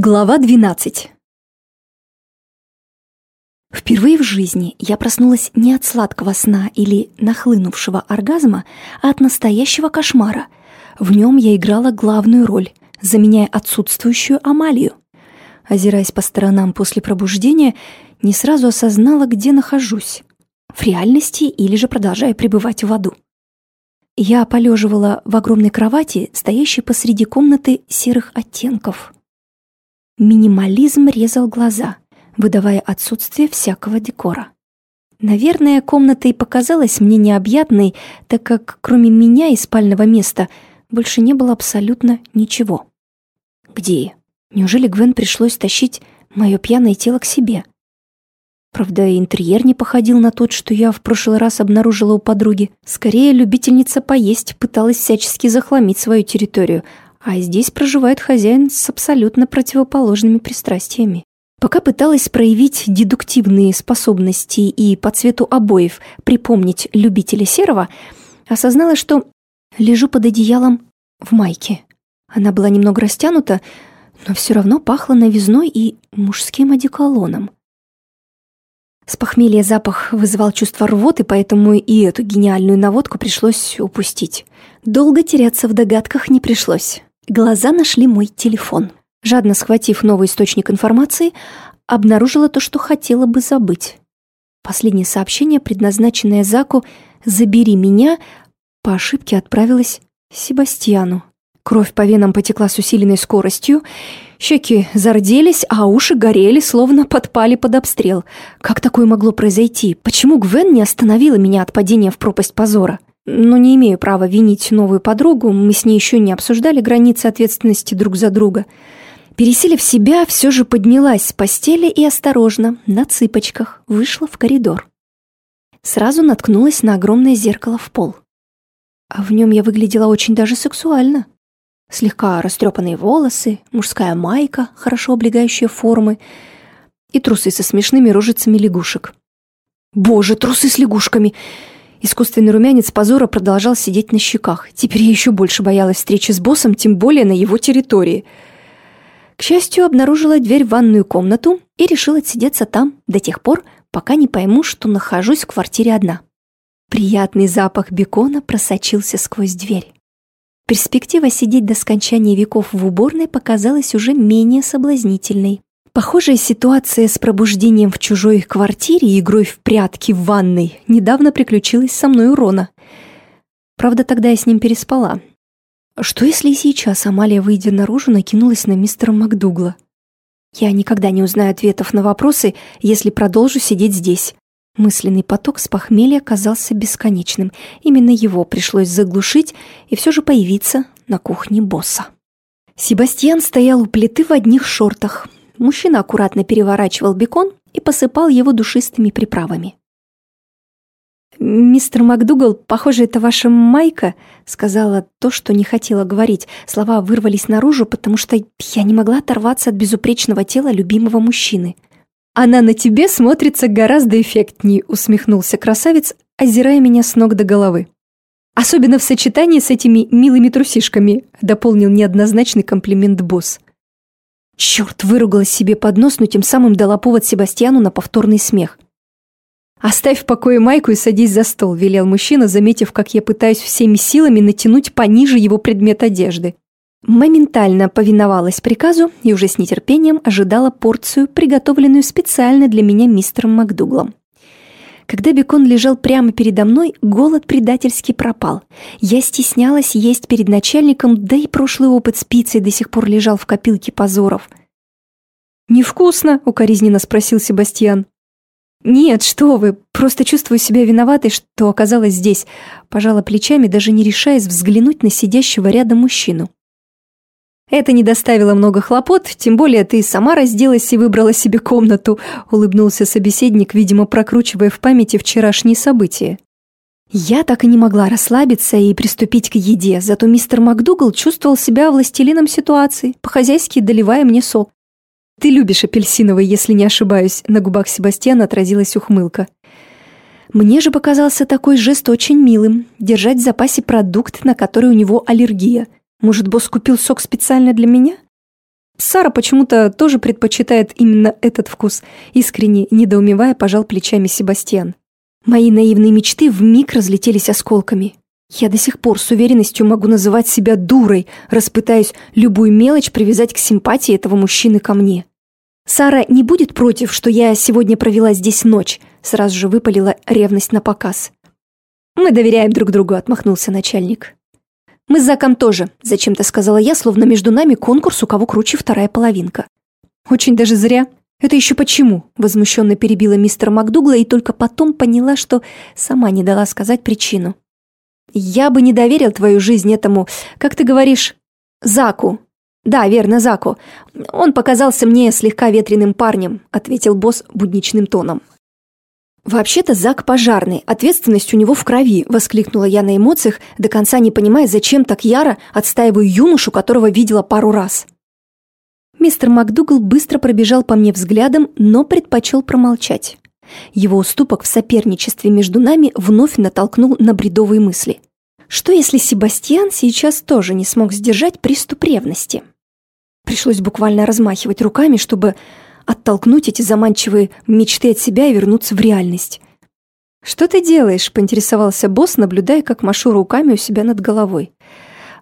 Глава 12 Впервые в жизни я проснулась не от сладкого сна или нахлынувшего оргазма, а от настоящего кошмара. В нем я играла главную роль, заменяя отсутствующую Амалию. Озираясь по сторонам после пробуждения, не сразу осознала, где нахожусь. В реальности или же продолжаю пребывать в аду. Я полеживала в огромной кровати, стоящей посреди комнаты серых оттенков – Минимализм резал глаза, выдавая отсутствие всякого декора. Наверное, комната и показалась мне необъятной, так как кроме меня и спального места больше не было абсолютно ничего. Где? Неужели Гвен пришлось тащить мое пьяное тело к себе? Правда, интерьер не походил на тот, что я в прошлый раз обнаружила у подруги. Скорее, любительница поесть пыталась всячески захламить свою территорию, а здесь проживает хозяин с абсолютно противоположными пристрастиями. Пока пыталась проявить дедуктивные способности и по цвету обоев припомнить любителя серого, осознала, что лежу под одеялом в майке. Она была немного растянута, но все равно пахла новизной и мужским одеколоном. С похмелья запах вызывал чувство рвоты, поэтому и эту гениальную наводку пришлось упустить. Долго теряться в догадках не пришлось. Глаза нашли мой телефон. Жадно схватив новый источник информации, обнаружила то, что хотела бы забыть. Последнее сообщение, предназначенное Заку «Забери меня», по ошибке отправилось Себастьяну. Кровь по венам потекла с усиленной скоростью, щеки зарделись, а уши горели, словно подпали под обстрел. Как такое могло произойти? Почему Гвен не остановила меня от падения в пропасть позора? Но не имею права винить новую подругу, мы с ней еще не обсуждали границы ответственности друг за друга. Пересилив себя, все же поднялась с постели и осторожно, на цыпочках, вышла в коридор. Сразу наткнулась на огромное зеркало в пол. А в нем я выглядела очень даже сексуально. Слегка растрепанные волосы, мужская майка, хорошо облегающая формы, и трусы со смешными рожицами лягушек. Боже, трусы с лягушками! Искусственный румянец позора продолжал сидеть на щеках. Теперь я еще больше боялась встречи с боссом, тем более на его территории. К счастью, обнаружила дверь в ванную комнату и решила отсидеться там до тех пор, пока не пойму, что нахожусь в квартире одна. Приятный запах бекона просочился сквозь дверь. Перспектива сидеть до скончания веков в уборной показалась уже менее соблазнительной. Похожая ситуация с пробуждением в чужой квартире и игрой в прятки в ванной недавно приключилась со мной у Рона. Правда, тогда я с ним переспала. Что если и сейчас Амалия, выйдя наружу, накинулась на мистера МакДугла? Я никогда не узнаю ответов на вопросы, если продолжу сидеть здесь. Мысленный поток с похмелья казался бесконечным. Именно его пришлось заглушить и все же появиться на кухне босса. Себастьян стоял у плиты в одних шортах, Мужчина аккуратно переворачивал бекон и посыпал его душистыми приправами. «Мистер МакДугал, похоже, это ваша майка», — сказала то, что не хотела говорить. Слова вырвались наружу, потому что я не могла оторваться от безупречного тела любимого мужчины. «Она на тебе смотрится гораздо эффектнее», — усмехнулся красавец, озирая меня с ног до головы. «Особенно в сочетании с этими милыми трусишками», — дополнил неоднозначный комплимент босс. Черт, выругалась себе под нос, но тем самым дала повод Себастьяну на повторный смех. «Оставь в покое майку и садись за стол», – велел мужчина, заметив, как я пытаюсь всеми силами натянуть пониже его предмет одежды. Моментально повиновалась приказу и уже с нетерпением ожидала порцию, приготовленную специально для меня мистером МакДуглом. Когда бекон лежал прямо передо мной, голод предательски пропал. Я стеснялась есть перед начальником, да и прошлый опыт с пиццей до сих пор лежал в копилке позоров. «Невкусно?» — укоризненно спросил Себастьян. «Нет, что вы, просто чувствую себя виноватой, что оказалась здесь», пожала плечами, даже не решаясь взглянуть на сидящего рядом мужчину. «Это не доставило много хлопот, тем более ты сама разделась и выбрала себе комнату», улыбнулся собеседник, видимо, прокручивая в памяти вчерашние события. Я так и не могла расслабиться и приступить к еде, зато мистер МакДугал чувствовал себя властелином ситуации, по-хозяйски доливая мне сок. «Ты любишь апельсиновый, если не ошибаюсь», на губах Себастьяна отразилась ухмылка. Мне же показался такой жест очень милым – держать в запасе продукт, на который у него аллергия – может, босс купил сок специально для меня? Сара почему-то тоже предпочитает именно этот вкус, искренне недоумевая пожал плечами Себастьян. Мои наивные мечты вмиг разлетелись осколками. Я до сих пор с уверенностью могу называть себя дурой, распытаясь любую мелочь привязать к симпатии этого мужчины ко мне. Сара не будет против, что я сегодня провела здесь ночь, сразу же выпалила ревность на показ. Мы доверяем друг другу, отмахнулся начальник. «Мы с Заком тоже», — зачем-то сказала я, словно между нами конкурс, у кого круче вторая половинка. «Очень даже зря. Это еще почему?» — возмущенно перебила мистер МакДугла и только потом поняла, что сама не дала сказать причину. «Я бы не доверил твою жизнь этому, как ты говоришь, Заку». «Да, верно, Заку. Он показался мне слегка ветреным парнем», — ответил босс будничным тоном. «Вообще-то Зак пожарный, ответственность у него в крови», – воскликнула я на эмоциях, до конца не понимая, зачем так яро отстаиваю юношу, которого видела пару раз. Мистер МакДугал быстро пробежал по мне взглядом, но предпочел промолчать. Его уступок в соперничестве между нами вновь натолкнул на бредовые мысли. Что если Себастьян сейчас тоже не смог сдержать приступ ревности? Пришлось буквально размахивать руками, чтобы оттолкнуть эти заманчивые мечты от себя и вернуться в реальность. «Что ты делаешь?» – поинтересовался босс, наблюдая, как машу руками у себя над головой.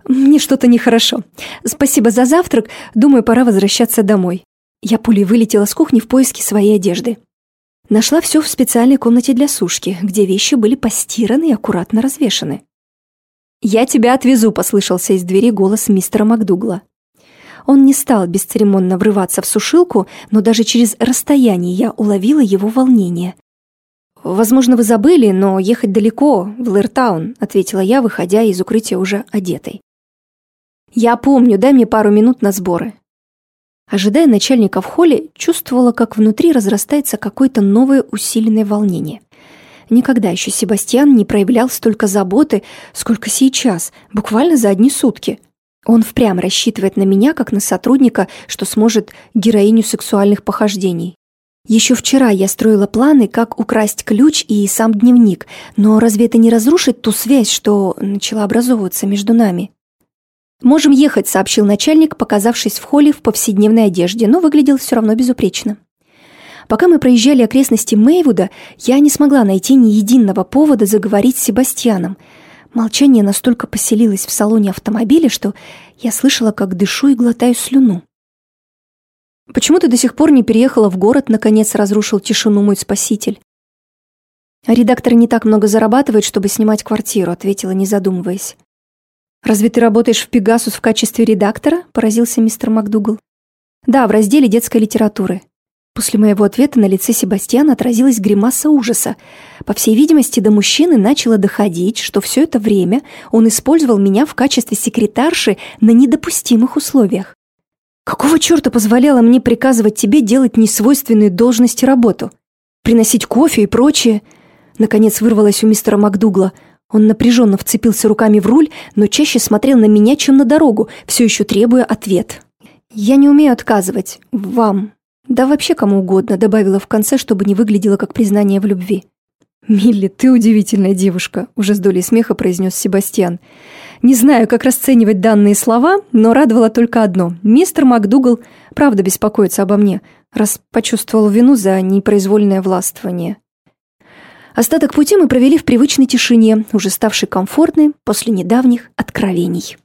«Мне что-то нехорошо. Спасибо за завтрак. Думаю, пора возвращаться домой». Я пулей вылетела с кухни в поиске своей одежды. Нашла все в специальной комнате для сушки, где вещи были постираны и аккуратно развешаны. «Я тебя отвезу», – послышался из двери голос мистера МакДугла. Он не стал бесцеремонно врываться в сушилку, но даже через расстояние я уловила его волнение. «Возможно, вы забыли, но ехать далеко, в Лэртаун», ответила я, выходя из укрытия уже одетой. «Я помню, дай мне пару минут на сборы». Ожидая начальника в холле, чувствовала, как внутри разрастается какое-то новое усиленное волнение. Никогда еще Себастьян не проявлял столько заботы, сколько сейчас, буквально за одни сутки. Он впрямь рассчитывает на меня, как на сотрудника, что сможет героиню сексуальных похождений. Еще вчера я строила планы, как украсть ключ и сам дневник, но разве это не разрушит ту связь, что начала образовываться между нами? «Можем ехать», — сообщил начальник, показавшись в холле в повседневной одежде, но выглядел все равно безупречно. Пока мы проезжали окрестности Мейвуда, я не смогла найти ни единого повода заговорить с Себастьяном — Молчание настолько поселилось в салоне автомобиля, что я слышала, как дышу и глотаю слюну. «Почему ты до сих пор не переехала в город?» — наконец разрушил тишину мой спаситель. «Редактор не так много зарабатывает, чтобы снимать квартиру», — ответила, не задумываясь. «Разве ты работаешь в «Пегасус» в качестве редактора?» — поразился мистер МакДугал. «Да, в разделе детской литературы. После моего ответа на лице Себастьяна отразилась гримаса ужаса. По всей видимости, до мужчины начало доходить, что все это время он использовал меня в качестве секретарши на недопустимых условиях. Какого черта позволяло мне приказывать тебе делать несвойственную должности работу? Приносить кофе и прочее? Наконец вырвалось у мистера Макдугла. Он напряженно вцепился руками в руль, но чаще смотрел на меня, чем на дорогу, все еще требуя ответ. «Я не умею отказывать. Вам, да вообще кому угодно, добавила в конце, чтобы не выглядело как признание в любви. «Милли, ты удивительная девушка», — уже с долей смеха произнес Себастьян. «Не знаю, как расценивать данные слова, но радовало только одно. Мистер МакДугал правда беспокоится обо мне, раз почувствовал вину за непроизвольное властвование». Остаток пути мы провели в привычной тишине, уже ставшей комфортной после недавних откровений.